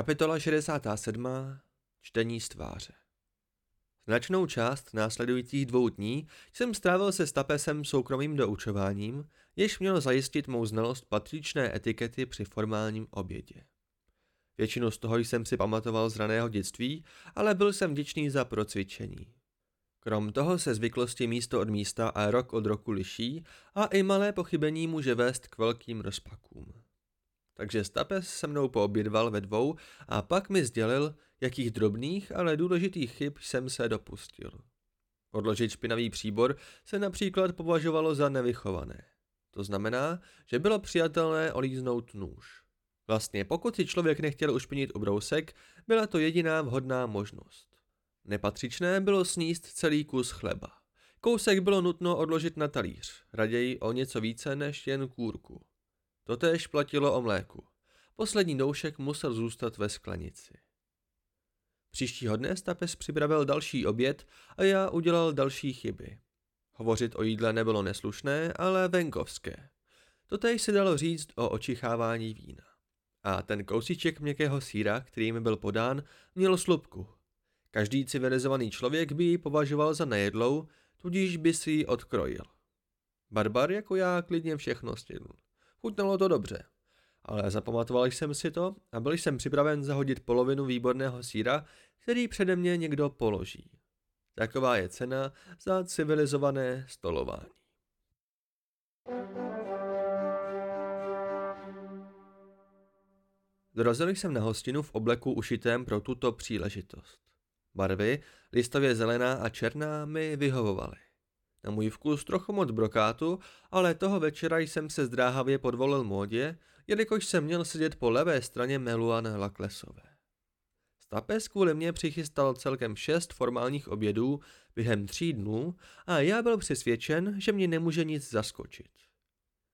Kapitola 67. Čtení z tváře Značnou část následujících dvou dní jsem strávil se Stapesem soukromým doučováním, jež mělo zajistit mou znalost patřičné etikety při formálním obědě. Většinu z toho jsem si pamatoval z raného dětství, ale byl jsem vděčný za procvičení. Krom toho se zvyklosti místo od místa a rok od roku liší a i malé pochybení může vést k velkým rozpakům takže Stapes se mnou poobědval ve dvou a pak mi sdělil, jakých drobných, ale důležitých chyb jsem se dopustil. Odložit špinavý příbor se například považovalo za nevychované. To znamená, že bylo přijatelné olíznout nůž. Vlastně pokud si člověk nechtěl ušpinit ubrousek, byla to jediná vhodná možnost. Nepatřičné bylo sníst celý kus chleba. Kousek bylo nutno odložit na talíř, raději o něco více než jen kůrku. Totéž platilo o mléku. Poslední doušek musel zůstat ve sklenici. Příštího dne Stapes připravil další oběd a já udělal další chyby. Hovořit o jídle nebylo neslušné, ale venkovské. Totéž se dalo říct o očichávání vína. A ten kousíček měkkého síra, který mi byl podán, měl slupku. Každý civilizovaný člověk by ji považoval za nejedlou, tudíž by si ji odkrojil. Barbar jako já klidně všechno stihl. Chutnalo to dobře, ale zapamatoval jsem si to a byl jsem připraven zahodit polovinu výborného síra, který přede mě někdo položí. Taková je cena za civilizované stolování. Dorazil jsem na hostinu v obleku ušitém pro tuto příležitost. Barvy, listově zelená a černá, mi vyhovovaly. Na můj vkus trochu moc brokátu, ale toho večera jsem se zdráhavě podvolil módě, jelikož jsem měl sedět po levé straně Meluan Laklesové. Stapes kvůli mě přichystal celkem šest formálních obědů během tří dnů a já byl přesvědčen, že mě nemůže nic zaskočit.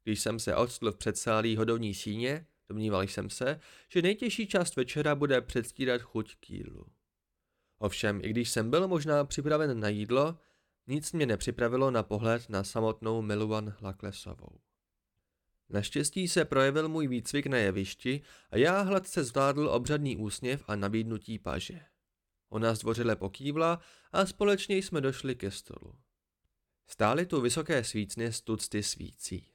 Když jsem se odstl v předsálí hodovní síně, domníval jsem se, že nejtěžší část večera bude předstírat chuť k jídlu. Ovšem, i když jsem byl možná připraven na jídlo, nic mě nepřipravilo na pohled na samotnou Miluan Laklesovou. Naštěstí se projevil můj výcvik na jevišti a já hladce zvládl obřadný úsměv a nabídnutí paže. Ona zdvořile pokývla a společně jsme došli ke stolu. Stály tu vysoké svícny z tucty svící.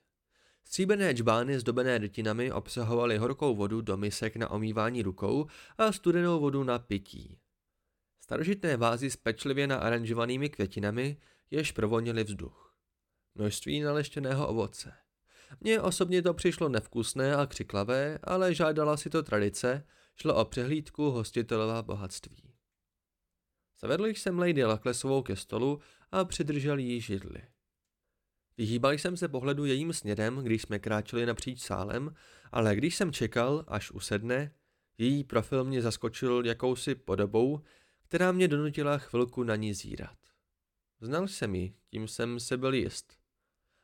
Stříbené džbány zdobené rytinami obsahovaly horkou vodu do misek na omývání rukou a studenou vodu na pití. Starožitné vázy s pečlivě naaranžovanými květinami, jež provonily vzduch. Množství naleštěného ovoce. Mně osobně to přišlo nevkusné a křiklavé, ale žádala si to tradice, šlo o přehlídku hostitelová bohatství. Zavedl jsem Lady Laklesovou ke stolu a přidržel jí židli. Vyhýbal jsem se pohledu jejím směrem, když jsme kráčeli napříč sálem, ale když jsem čekal, až usedne, její profil mě zaskočil jakousi podobou, která mě donutila chvilku na ní zírat. Znal jsem ji, tím jsem se byl jist.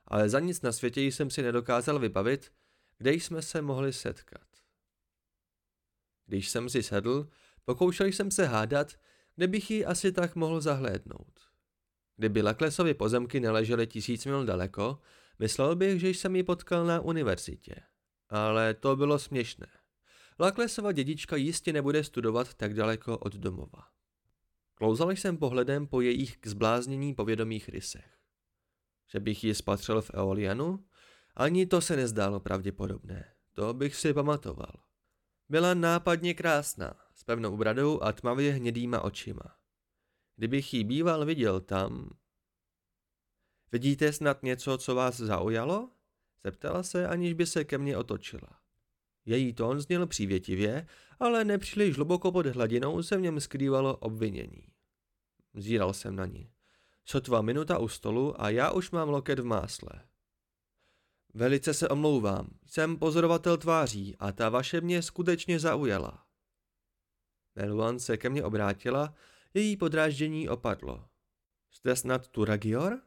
Ale za nic na světě jsem si nedokázal vybavit, kde jsme se mohli setkat. Když jsem si sedl, pokoušel jsem se hádat, kde bych ji asi tak mohl zahlédnout. Kdyby Laklesovy pozemky neležely tisíc mil daleko, myslel bych, že jsem ji potkal na univerzitě. Ale to bylo směšné. Laklesova dědička jistě nebude studovat tak daleko od domova. Klouzal jsem pohledem po jejich k zbláznění povědomých rysech. Že bych ji spatřil v Eolianu? Ani to se nezdálo pravděpodobné. To bych si pamatoval. Byla nápadně krásná, s pevnou bradou a tmavě hnědýma očima. Kdybych ji býval viděl tam... Vidíte snad něco, co vás zaujalo? Zeptala se, aniž by se ke mně otočila. Její tón zněl přívětivě, ale nepříliš hluboko pod hladinou se v něm skrývalo obvinění. Zíral jsem na ní. Sotva minuta u stolu a já už mám loket v másle. Velice se omlouvám, jsem pozorovatel tváří a ta vaše mě skutečně zaujala. Meluan se ke mně obrátila, její podráždění opadlo. Jste snad Turagior?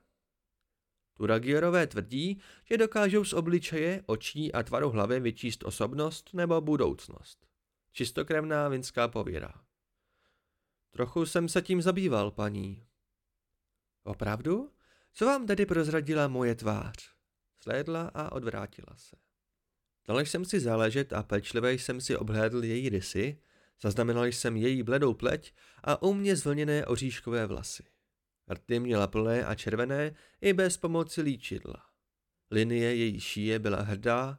Turagiorové tvrdí, že dokážou z obličeje, očí a tvaru hlavy vyčíst osobnost nebo budoucnost. Čistokrevná vinská pověra. Trochu jsem se tím zabýval, paní. Opravdu? Co vám tedy prozradila moje tvář? Slédla a odvrátila se. Dal jsem si záležet a pečlivě jsem si obhlédl její rysy, Zaznamenal jsem její bledou pleť a u mě zvlněné oříškové vlasy. Rty měla plné a červené i bez pomoci líčidla. Linie její šíje byla hrdá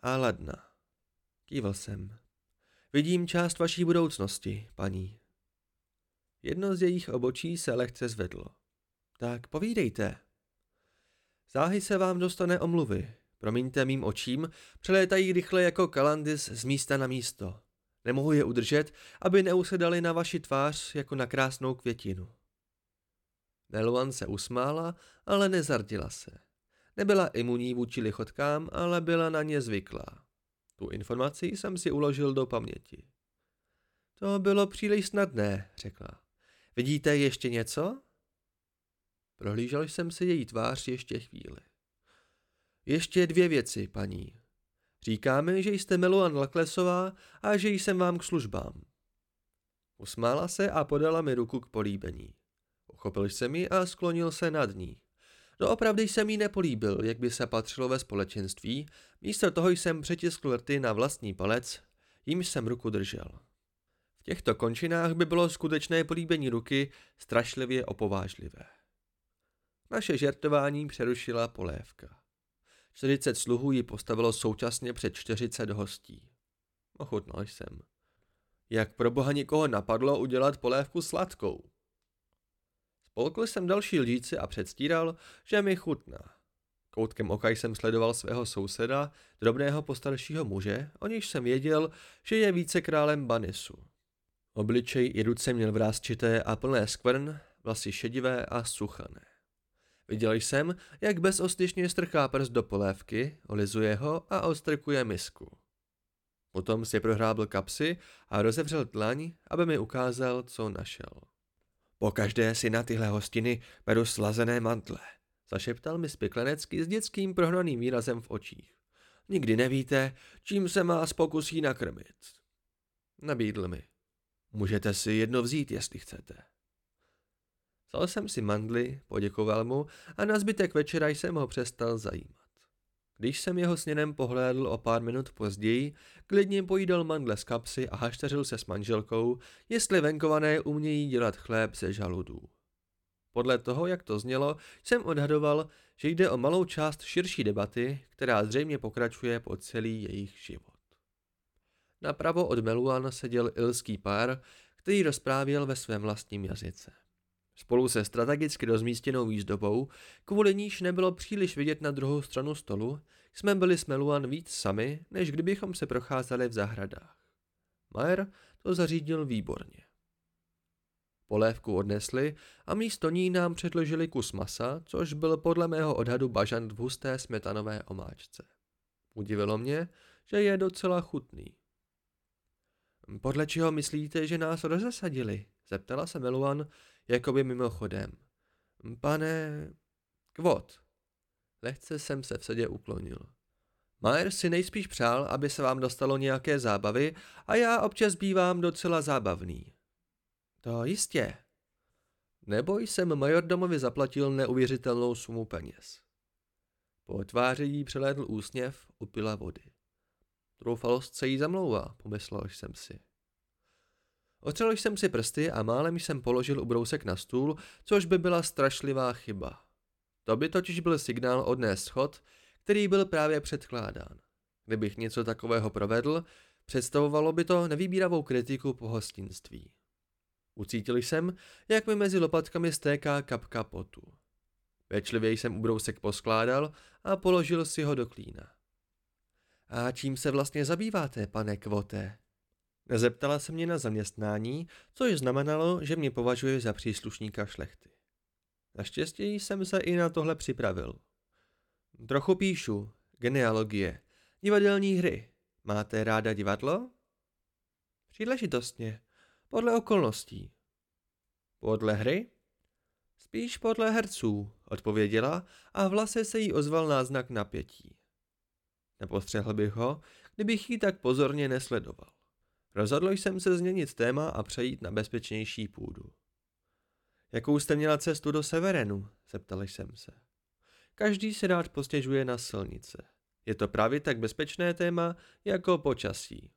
a ladná. Kýval jsem. Vidím část vaší budoucnosti, paní. Jedno z jejich obočí se lehce zvedlo. Tak povídejte. Záhy se vám dostane omluvy. Promiňte mým očím, přelétají rychle jako kalandis z místa na místo. Nemohu je udržet, aby neusedali na vaši tvář jako na krásnou květinu. Meluan se usmála, ale nezardila se. Nebyla imunní vůči lichotkám, ale byla na ně zvyklá. Tu informaci jsem si uložil do paměti. To bylo příliš snadné, řekla. Vidíte ještě něco? Prohlížel jsem si její tvář ještě chvíli. Ještě dvě věci, paní. Říkáme, že jste Meluan Laklesová a že jsem vám k službám. Usmála se a podala mi ruku k políbení. Uchopil jsem ji a sklonil se nad ní. Doopravdy jsem jí nepolíbil, jak by se patřilo ve společenství, místo toho jsem přetiskl rty na vlastní palec, jímž jsem ruku držel. V těchto končinách by bylo skutečné políbení ruky strašlivě opovážlivé. Naše žertování přerušila polévka. 40 sluhů ji postavilo současně před 40 hostí. Ochutnal jsem. Jak pro boha nikoho napadlo udělat polévku sladkou? Spolkl jsem další lžíci a předstíral, že mi chutná. Koutkem oka jsem sledoval svého souseda, drobného postaršího muže, o nějž jsem věděl, že je více králem Banisu. Obličej i ruce měl vrázčité a plné skvrn, vlasy šedivé a suchané. Viděl jsem, jak bezostyšně strchá prst do polévky, olizuje ho a odstrkuje misku. Potom si prohrábl kapsy a rozevřel tlaň, aby mi ukázal, co našel. Po každé si na tyhle hostiny beru slazené mantle, zašeptal mi spiklenecky s dětským prohnaným výrazem v očích. Nikdy nevíte, čím se vás pokusí nakrmit. Nabídl mi. Můžete si jedno vzít, jestli chcete. Vzal jsem si mandly, poděkoval mu a na zbytek večera jsem ho přestal zajímat. Když jsem jeho sněnem pohlédl o pár minut později, klidně pojídal mandle z kapsy a hašteřil se s manželkou, jestli venkované umějí dělat chléb ze žaludů. Podle toho, jak to znělo, jsem odhadoval, že jde o malou část širší debaty, která zřejmě pokračuje po celý jejich život. Napravo od Meluan seděl ilský pár, který rozprávěl ve svém vlastním jazyce. Spolu se strategicky rozmístěnou výzdobou, kvůli níž nebylo příliš vidět na druhou stranu stolu, jsme byli s Meluan víc sami, než kdybychom se procházeli v zahradách. Majer to zařídil výborně. Polévku odnesli a místo ní nám předložili kus masa, což byl podle mého odhadu bažant v husté smetanové omáčce. Udivilo mě, že je docela chutný. Podle čeho myslíte, že nás rozesadili? Zeptala se Meluan, jakoby mimochodem. Pane... Kvot. Lehce jsem se v sedě uklonil. Majer si nejspíš přál, aby se vám dostalo nějaké zábavy a já občas bývám docela zábavný. To jistě. Nebo jsem majordomovi zaplatil neuvěřitelnou sumu peněz. Po tváři jí přelédl úsměv, upila vody. Troufalost se jí zamlouvá, pomyslel jsem si. Otřel jsem si prsty a málem jsem položil ubrousek na stůl, což by byla strašlivá chyba. To by totiž byl signál odnést schod, který byl právě předkládán. Kdybych něco takového provedl, představovalo by to nevýbíravou kritiku po hostinství. Ucítil jsem, jak mi mezi lopatkami stéká kapka potu. Pečlivě jsem ubrousek poskládal a položil si ho do klína. A čím se vlastně zabýváte, pane Kvote? Zeptala se mě na zaměstnání, což znamenalo, že mě považuje za příslušníka šlechty. Naštěstí jsem se i na tohle připravil. Trochu píšu, genealogie, divadelní hry. Máte ráda divadlo? Příležitostně, podle okolností. Podle hry? Spíš podle herců, odpověděla a v lase se jí ozval náznak napětí. Nepostřehl bych ho, kdybych ji tak pozorně nesledoval. Rozhodl jsem se změnit téma a přejít na bezpečnější půdu. Jakou jste měla cestu do Severenu? zeptal jsem se. Každý se rád postěžuje na silnice. Je to právě tak bezpečné téma jako počasí.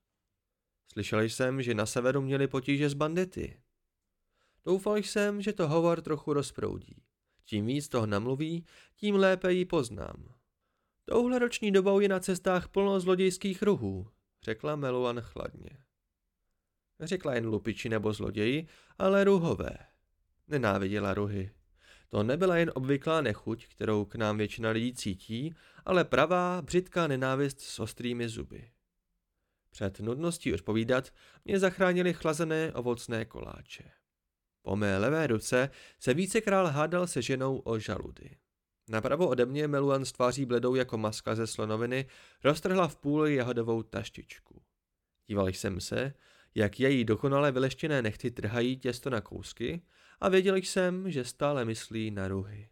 Slyšel jsem, že na severu měli potíže s bandity. Doufal jsem, že to hovor trochu rozproudí. Čím víc toho namluví, tím lépe ji poznám. Touhle roční dobou je na cestách plno zlodějských ruhů, řekla Meluan chladně. Řekla jen lupiči nebo zloději, ale ruhové. Nenáviděla ruhy. To nebyla jen obvyklá nechuť, kterou k nám většina lidí cítí, ale pravá, břitká nenávist s ostrými zuby. Před nudností odpovídat mě zachránili chlazené ovocné koláče. Po mé levé ruce se vícekrát hádal se ženou o žaludy. Napravo ode mě Meluan s tváří bledou jako maska ze slonoviny roztrhla v půl jahodovou taštičku. Díval jsem se, jak její dokonale vyleštěné nechty trhají těsto na kousky a věděl jsem, že stále myslí na ruhy.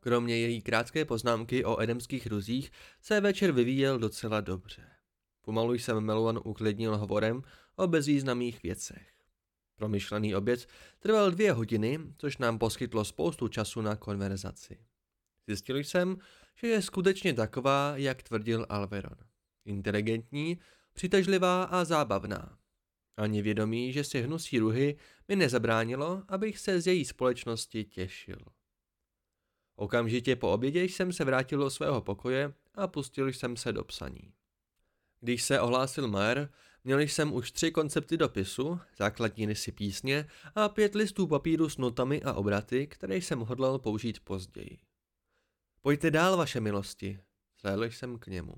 Kromě její krátké poznámky o edemských ruzích se večer vyvíjel docela dobře. Pomalu jsem Meluan uklidnil hovorem o bezvýznamných věcech. Promyšlený oběd trval dvě hodiny, což nám poskytlo spoustu času na konverzaci. Zjistil jsem, že je skutečně taková, jak tvrdil Alveron. Inteligentní, přitažlivá a zábavná. Ani vědomí, že si hnusí ruhy, mi nezabránilo, abych se z její společnosti těšil. Okamžitě po obědě jsem se vrátil do svého pokoje a pustil jsem se do psaní. Když se ohlásil Mayer, měl jsem už tři koncepty dopisu, základní rysy písně a pět listů papíru s notami a obraty, které jsem hodlal použít později. Pojďte dál, vaše milosti, zhlédl jsem k němu.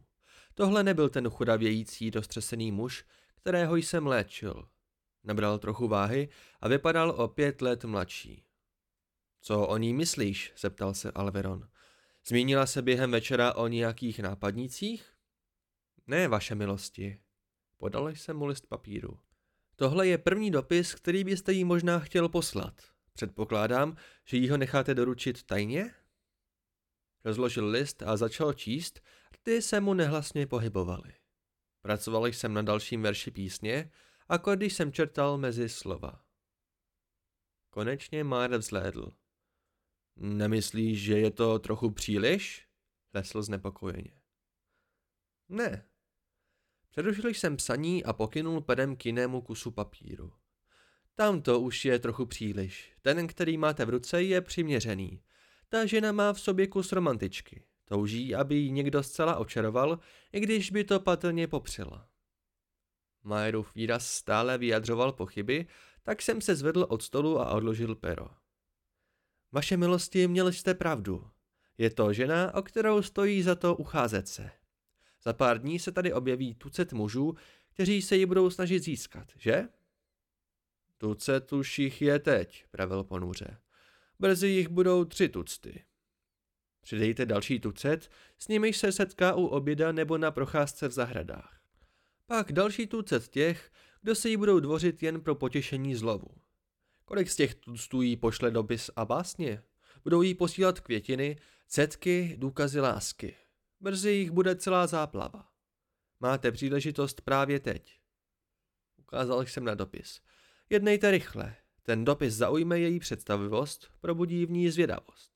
Tohle nebyl ten chudavějící, dostřesený muž, kterého jsem léčil. Nabral trochu váhy a vypadal o pět let mladší. Co o ní myslíš? zeptal se Alveron. Zmínila se během večera o nějakých nápadnících? Ne, vaše milosti. Podal jsem mu list papíru. Tohle je první dopis, který byste jí možná chtěl poslat. Předpokládám, že jí ho necháte doručit tajně? Rozložil list a začal číst, ty se mu nehlasně pohybovaly. Pracoval jsem na dalším verši písně, a když jsem čertal mezi slova. Konečně Máre vzlédl. Nemyslíš, že je to trochu příliš? Lesl znepokojeně. Ne. Přerušil jsem psaní a pokynul pedem k jinému kusu papíru. Tamto už je trochu příliš. Ten, který máte v ruce, je přiměřený. Ta žena má v sobě kus romantičky. Touží, aby ji někdo zcela očaroval, i když by to patrně popřela. Majerův výraz stále vyjadřoval pochyby, tak jsem se zvedl od stolu a odložil pero. Vaše milosti, měli jste pravdu. Je to žena, o kterou stojí za to ucházet se. Za pár dní se tady objeví tucet mužů, kteří se ji budou snažit získat, že? Tucet už jich je teď, pravil ponuře. Brzy jich budou tři tucty. Přidejte další tucet, s nimiž se setká u oběda nebo na procházce v zahradách. Pak další tucet těch, kdo se jí budou dvořit jen pro potěšení zlovu. Kolik z těch tuctů jí pošle dopis a básně? Budou jí posílat květiny, cetky, důkazy lásky. Brzy jich bude celá záplava. Máte příležitost právě teď. Ukázal jsem na dopis. Jednejte rychle. Ten dopis zaujme její představivost, probudí v ní zvědavost.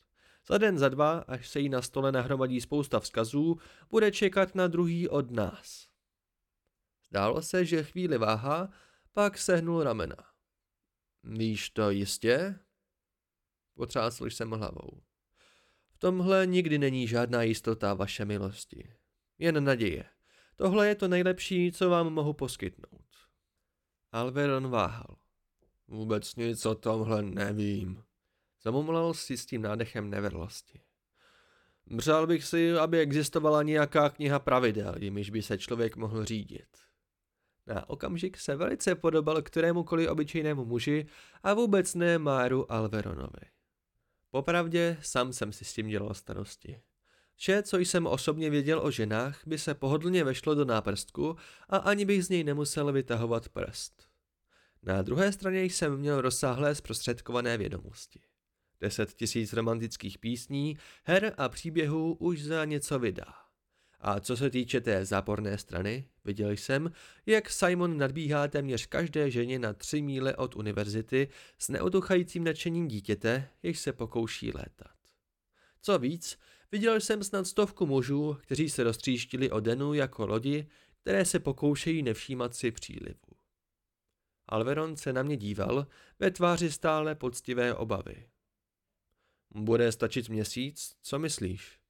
Za den, za dva, až se jí na stole nahromadí spousta vzkazů, bude čekat na druhý od nás. Zdálo se, že chvíli váha, pak sehnul ramena. Víš to jistě? Potřásl jsem hlavou. V tomhle nikdy není žádná jistota vaše milosti. Jen naděje. Tohle je to nejlepší, co vám mohu poskytnout. Alveron váhal. Vůbec nic o tomhle nevím. Zamumlal si s tím nádechem nevedlosti. Přál bych si, aby existovala nějaká kniha pravidel, jimiž by se člověk mohl řídit. Na okamžik se velice podobal kterémukoliv obyčejnému muži a vůbec ne Máru Alveronovi. Popravdě, sám jsem si s tím dělal starosti. Vše, co jsem osobně věděl o ženách, by se pohodlně vešlo do náprstku a ani bych z něj nemusel vytahovat prst. Na druhé straně jsem měl rozsáhlé zprostředkované vědomosti. Deset tisíc romantických písní, her a příběhů už za něco vydá. A co se týče té záporné strany, viděl jsem, jak Simon nadbíhá téměř každé ženě na tři míle od univerzity s neotuchajícím nadšením dítěte, jež se pokouší létat. Co víc, Viděl jsem snad stovku mužů, kteří se roztříštili o denu jako lodi, které se pokoušejí nevšímat si přílivu. Alveron se na mě díval, ve tváři stále poctivé obavy. Bude stačit měsíc, co myslíš?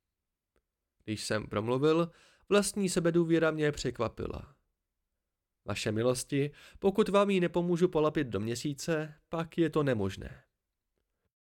Když jsem promluvil, vlastní sebedůvěra mě překvapila. Vaše milosti, pokud vám ji nepomůžu polapit do měsíce, pak je to nemožné.